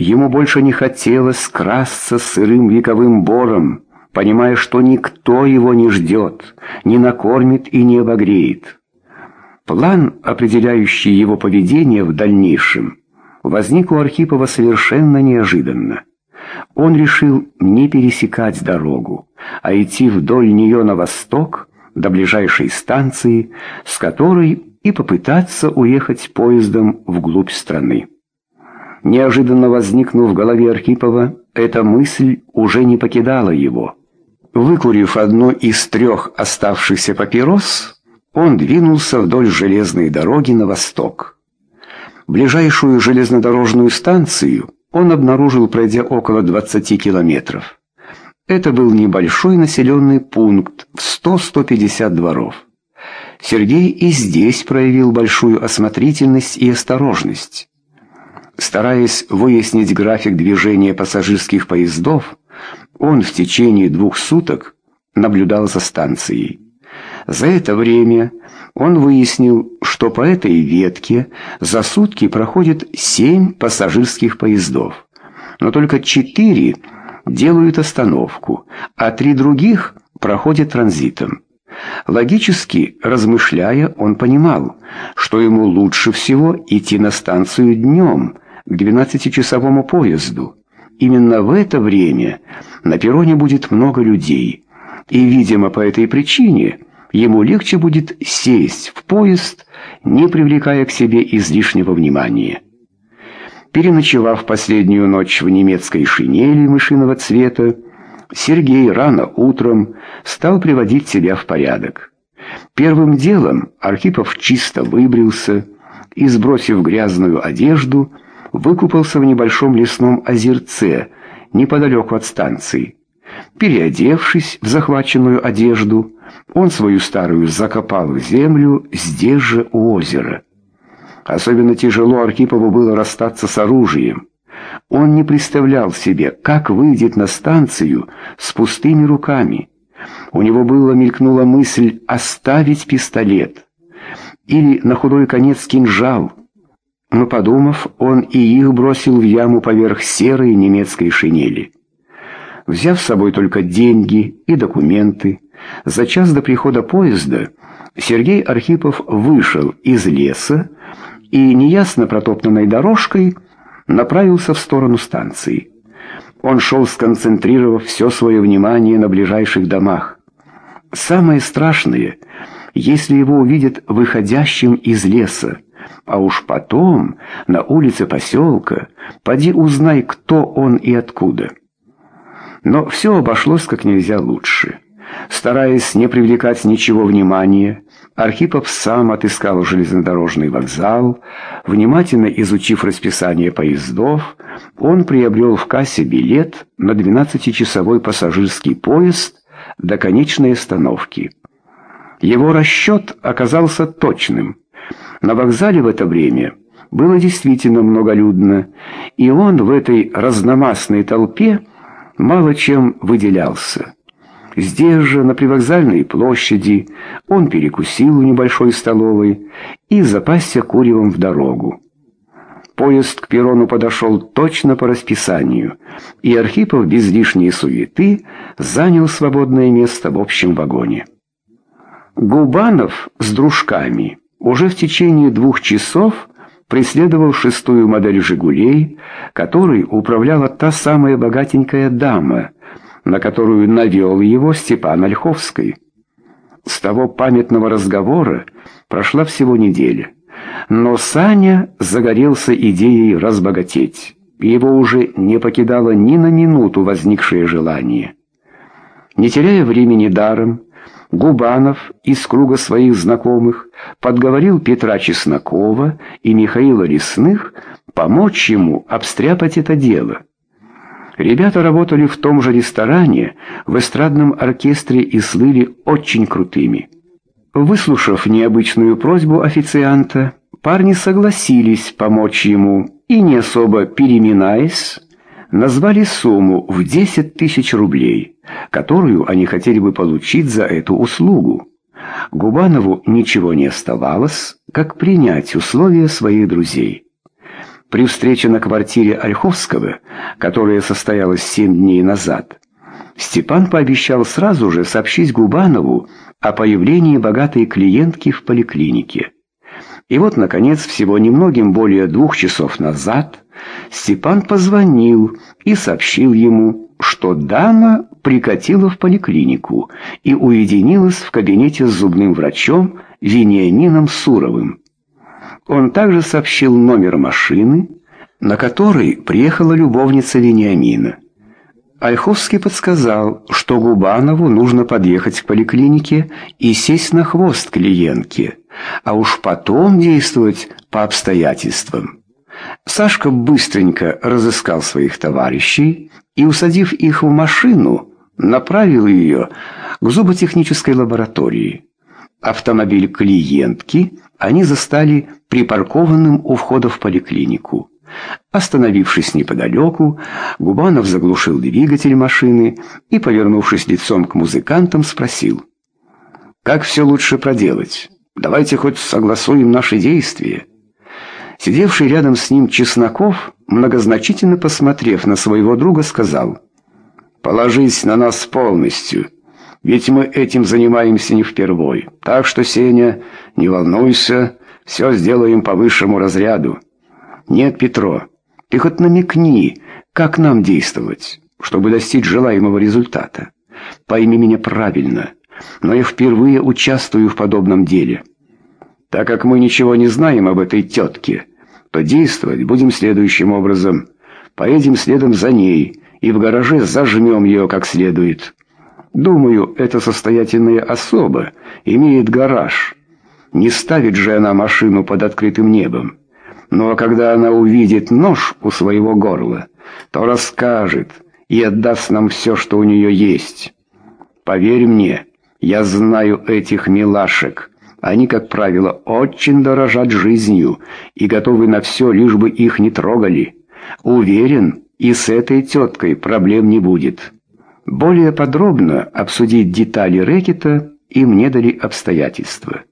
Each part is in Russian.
Ему больше не хотелось красться сырым вековым бором, понимая, что никто его не ждет, не накормит и не обогреет. План, определяющий его поведение в дальнейшем, возник у Архипова совершенно неожиданно. Он решил не пересекать дорогу, а идти вдоль нее на восток, до ближайшей станции, с которой и попытаться уехать поездом вглубь страны. Неожиданно возникнув в голове Архипова, эта мысль уже не покидала его. Выкурив одну из трех оставшихся папирос, он двинулся вдоль железной дороги на восток. Ближайшую железнодорожную станцию он обнаружил, пройдя около 20 километров. Это был небольшой населенный пункт в 100-150 дворов. Сергей и здесь проявил большую осмотрительность и осторожность. Стараясь выяснить график движения пассажирских поездов, он в течение двух суток наблюдал за станцией. За это время он выяснил, что по этой ветке за сутки проходит семь пассажирских поездов, но только четыре делают остановку, а три других проходят транзитом. Логически размышляя, он понимал, что ему лучше всего идти на станцию днем, к 12-часовому поезду. Именно в это время на перроне будет много людей, и, видимо, по этой причине ему легче будет сесть в поезд, не привлекая к себе излишнего внимания. Переночевав последнюю ночь в немецкой шинели мышиного цвета, Сергей рано утром стал приводить себя в порядок. Первым делом Архипов чисто выбрился и, сбросив грязную одежду, выкупался в небольшом лесном озерце неподалеку от станции. Переодевшись в захваченную одежду, он свою старую закопал в землю здесь же у озера. Особенно тяжело Архипову было расстаться с оружием. Он не представлял себе, как выйдет на станцию с пустыми руками. У него было мелькнула мысль оставить пистолет или на худой конец кинжал. Но подумав, он и их бросил в яму поверх серой немецкой шинели. Взяв с собой только деньги и документы, за час до прихода поезда Сергей Архипов вышел из леса и неясно протоптанной дорожкой направился в сторону станции. Он шел, сконцентрировав все свое внимание на ближайших домах. Самое страшное, если его увидят выходящим из леса, а уж потом на улице поселка поди узнай, кто он и откуда. Но все обошлось как нельзя лучше. Стараясь не привлекать ничего внимания, Архипов сам отыскал железнодорожный вокзал. Внимательно изучив расписание поездов, он приобрел в кассе билет на 12-часовой пассажирский поезд до конечной остановки. Его расчет оказался точным. На вокзале в это время было действительно многолюдно, и он в этой разномастной толпе мало чем выделялся. Здесь же, на привокзальной площади, он перекусил в небольшой столовой и запасся куревом в дорогу. Поезд к перрону подошел точно по расписанию, и Архипов без лишней суеты занял свободное место в общем вагоне. Губанов с дружками уже в течение двух часов преследовал шестую модель «Жигулей», которой управляла та самая богатенькая дама, на которую навел его Степан Ольховский. С того памятного разговора прошла всего неделя. Но Саня загорелся идеей разбогатеть. Его уже не покидало ни на минуту возникшее желание. Не теряя времени даром, Губанов из круга своих знакомых подговорил Петра Чеснокова и Михаила Лесных помочь ему обстряпать это дело. Ребята работали в том же ресторане, в эстрадном оркестре и слыли очень крутыми. Выслушав необычную просьбу официанта, парни согласились помочь ему и, не особо переминаясь, назвали сумму в 10 тысяч рублей, которую они хотели бы получить за эту услугу. Губанову ничего не оставалось, как принять условия своих друзей. при встрече на квартире Ольховского, которая состоялась семь дней назад, Степан пообещал сразу же сообщить Губанову о появлении богатой клиентки в поликлинике. И вот, наконец, всего немногим более двух часов назад Степан позвонил и сообщил ему, что дама прикатила в поликлинику и уединилась в кабинете с зубным врачом Вениамином Суровым. Он также сообщил номер машины, на которой приехала любовница Вениамина. Ольховский подсказал, что Губанову нужно подъехать к поликлинике и сесть на хвост клиентки, а уж потом действовать по обстоятельствам. Сашка быстренько разыскал своих товарищей и, усадив их в машину, направил ее к зуботехнической лаборатории. Автомобиль клиентки они застали припаркованным у входа в поликлинику. Остановившись неподалеку, Губанов заглушил двигатель машины и, повернувшись лицом к музыкантам, спросил. «Как все лучше проделать? Давайте хоть согласуем наши действия». Сидевший рядом с ним Чесноков, многозначительно посмотрев на своего друга, сказал. «Положись на нас полностью, ведь мы этим занимаемся не впервой. Так что, Сеня, не волнуйся, все сделаем по высшему разряду». «Нет, Петро, ты хоть намекни, как нам действовать, чтобы достичь желаемого результата. Пойми меня правильно, но я впервые участвую в подобном деле. Так как мы ничего не знаем об этой тетке, то действовать будем следующим образом. Поедем следом за ней и в гараже зажмем ее как следует. Думаю, эта состоятельная особа имеет гараж. Не ставит же она машину под открытым небом. Но когда она увидит нож у своего горла, то расскажет и отдаст нам все, что у нее есть. Поверь мне, я знаю этих милашек. Они, как правило, очень дорожат жизнью и готовы на все, лишь бы их не трогали. Уверен, и с этой теткой проблем не будет. Более подробно обсудить детали рэкета им не дали обстоятельства.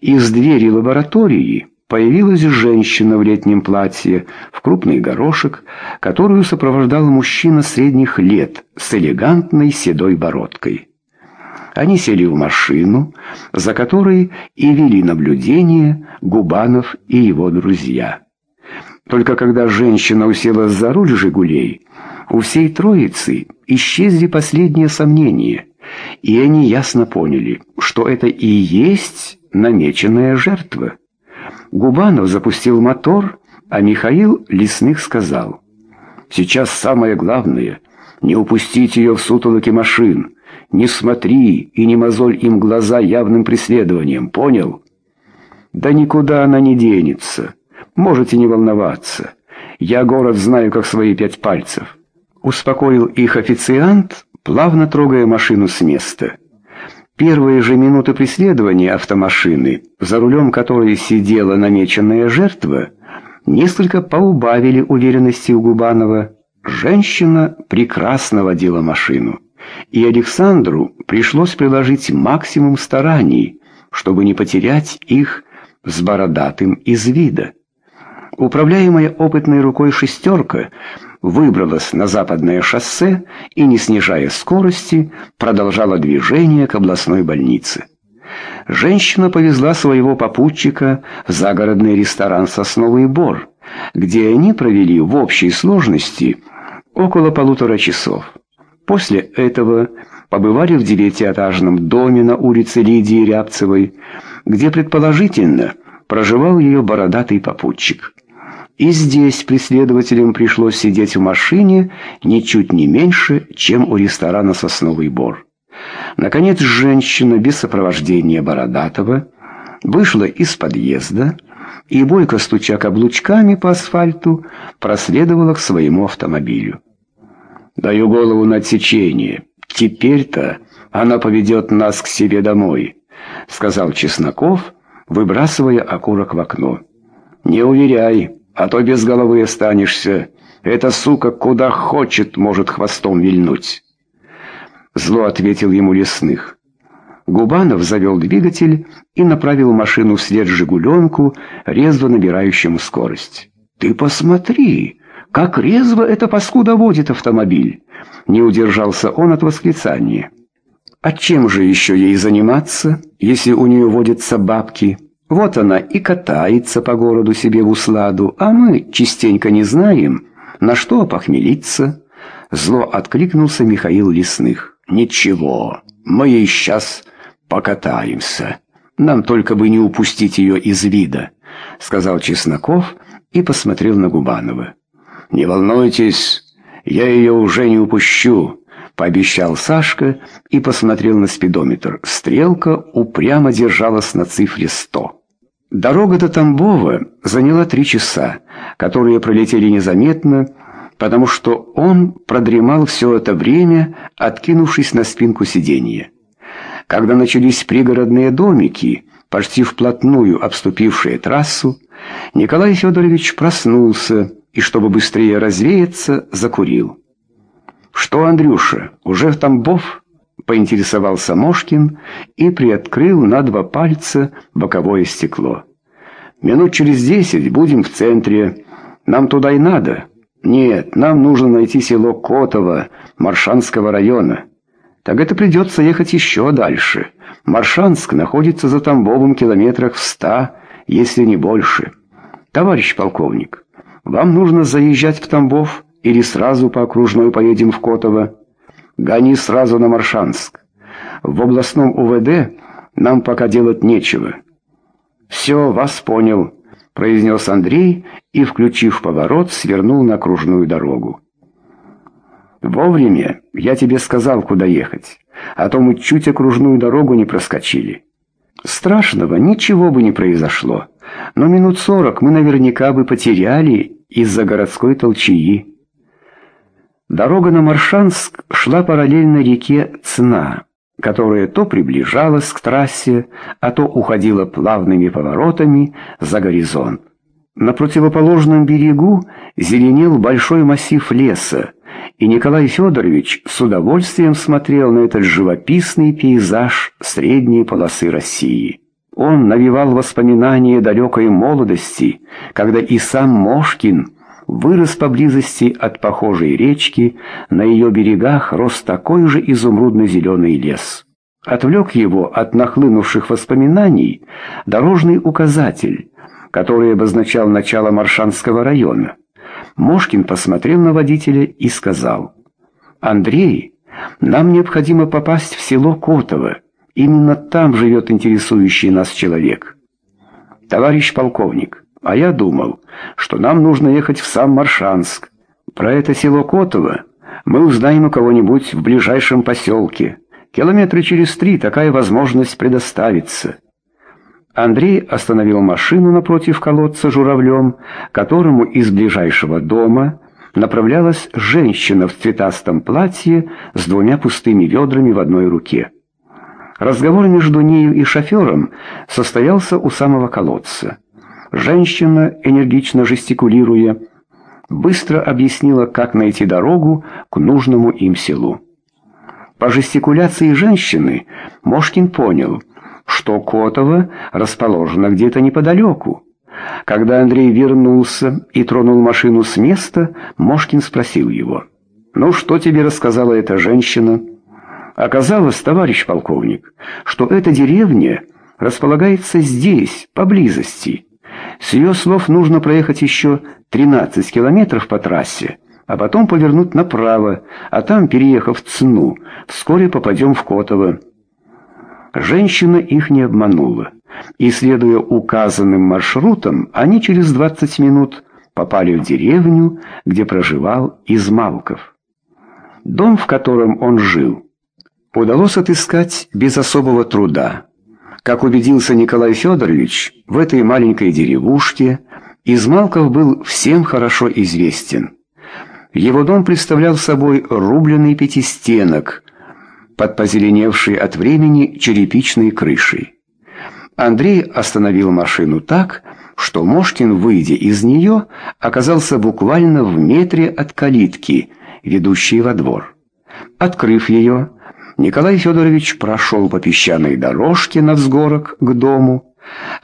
Из двери лаборатории Появилась женщина в летнем платье, в крупный горошек, которую сопровождал мужчина средних лет с элегантной седой бородкой. Они сели в машину, за которой и вели наблюдение Губанов и его друзья. Только когда женщина уселась за руль «Жигулей», у всей троицы исчезли последние сомнения, и они ясно поняли, что это и есть намеченная жертва. Губанов запустил мотор, а Михаил Лесных сказал, «Сейчас самое главное — не упустить ее в сутолоке машин. Не смотри и не мозоль им глаза явным преследованием, понял?» «Да никуда она не денется. Можете не волноваться. Я город знаю, как свои пять пальцев». Успокоил их официант, плавно трогая машину с места. Первые же минуты преследования автомашины, за рулем которой сидела намеченная жертва, несколько поубавили уверенности у Губанова. Женщина прекрасно водила машину, и Александру пришлось приложить максимум стараний, чтобы не потерять их с бородатым из вида. Управляемая опытной рукой «шестерка» выбралась на западное шоссе и, не снижая скорости, продолжала движение к областной больнице. Женщина повезла своего попутчика в загородный ресторан «Сосновый бор», где они провели в общей сложности около полутора часов. После этого побывали в девятиэтажном доме на улице Лидии Рябцевой, где, предположительно, проживал ее бородатый попутчик. И здесь преследователям пришлось сидеть в машине ничуть не меньше, чем у ресторана «Сосновый бор». Наконец, женщина без сопровождения Бородатого вышла из подъезда и, бойко стуча каблучками по асфальту, проследовала к своему автомобилю. «Даю голову на отсечение. Теперь-то она поведет нас к себе домой», — сказал Чесноков, выбрасывая окурок в окно. «Не уверяй» а то без головы останешься. Эта сука куда хочет может хвостом вильнуть». Зло ответил ему лесных. Губанов завел двигатель и направил машину вслед «Жигуленку», резво набирающему скорость. «Ты посмотри, как резво эта паскуда водит автомобиль!» Не удержался он от восклицания. «А чем же еще ей заниматься, если у нее водятся бабки?» Вот она и катается по городу себе в усладу, а мы частенько не знаем, на что похмелиться. Зло откликнулся Михаил Лесных. «Ничего, мы ей сейчас покатаемся. Нам только бы не упустить ее из вида», — сказал Чесноков и посмотрел на Губанова. «Не волнуйтесь, я ее уже не упущу», — пообещал Сашка и посмотрел на спидометр. Стрелка упрямо держалась на цифре сто. Дорога до Тамбова заняла три часа, которые пролетели незаметно, потому что он продремал все это время, откинувшись на спинку сиденья. Когда начались пригородные домики, почти вплотную обступившие трассу, Николай Федорович проснулся и, чтобы быстрее развеяться, закурил. «Что, Андрюша, уже в Тамбов?» поинтересовался Мошкин и приоткрыл на два пальца боковое стекло. «Минут через десять будем в центре. Нам туда и надо. Нет, нам нужно найти село Котово Маршанского района. Так это придется ехать еще дальше. Маршанск находится за Тамбовым километрах в ста, если не больше. Товарищ полковник, вам нужно заезжать в Тамбов или сразу по окружной поедем в Котово?» Гони сразу на Маршанск. В областном УВД нам пока делать нечего. Все, вас понял, произнес Андрей и, включив поворот, свернул на окружную дорогу. Вовремя я тебе сказал, куда ехать, а то мы чуть окружную дорогу не проскочили. Страшного ничего бы не произошло, но минут сорок мы наверняка бы потеряли из-за городской толчии. Дорога на Маршанск шла параллельно реке Цна, которая то приближалась к трассе, а то уходила плавными поворотами за горизонт. На противоположном берегу зеленел большой массив леса, и Николай Федорович с удовольствием смотрел на этот живописный пейзаж средней полосы России. Он навевал воспоминания далекой молодости, когда и сам Мошкин – вырос поблизости от похожей речки, на ее берегах рос такой же изумрудно-зеленый лес. Отвлек его от нахлынувших воспоминаний дорожный указатель, который обозначал начало Маршанского района. Мошкин посмотрел на водителя и сказал, «Андрей, нам необходимо попасть в село Котово. Именно там живет интересующий нас человек». «Товарищ полковник», а я думал, что нам нужно ехать в сам Маршанск. Про это село Котово мы узнаем у кого-нибудь в ближайшем поселке. Километры через три такая возможность предоставится. Андрей остановил машину напротив колодца журавлем, которому из ближайшего дома направлялась женщина в цветастом платье с двумя пустыми ведрами в одной руке. Разговор между нею и шофером состоялся у самого колодца. Женщина, энергично жестикулируя, быстро объяснила, как найти дорогу к нужному им селу. По жестикуляции женщины Мошкин понял, что Котово расположено где-то неподалеку. Когда Андрей вернулся и тронул машину с места, Мошкин спросил его, «Ну, что тебе рассказала эта женщина?» Оказалось, товарищ полковник, что эта деревня располагается здесь, поблизости, с ее слов нужно проехать еще 13 километров по трассе, а потом повернуть направо, а там, переехав Цну, вскоре попадем в Котово. Женщина их не обманула, и, следуя указанным маршрутам, они через 20 минут попали в деревню, где проживал Измалков. Дом, в котором он жил, удалось отыскать без особого труда. Как убедился Николай Федорович, в этой маленькой деревушке Измалков был всем хорошо известен. Его дом представлял собой рубленый пятистенок под позеленевшей от времени черепичной крышей. Андрей остановил машину так, что Мошкин, выйдя из нее, оказался буквально в метре от калитки, ведущей во двор. Открыв ее, Николай Федорович прошел по песчаной дорожке на взгорок к дому.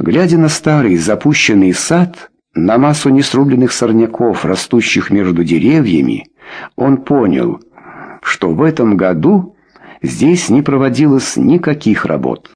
Глядя на старый запущенный сад, на массу несрубленных сорняков, растущих между деревьями, он понял, что в этом году здесь не проводилось никаких работ.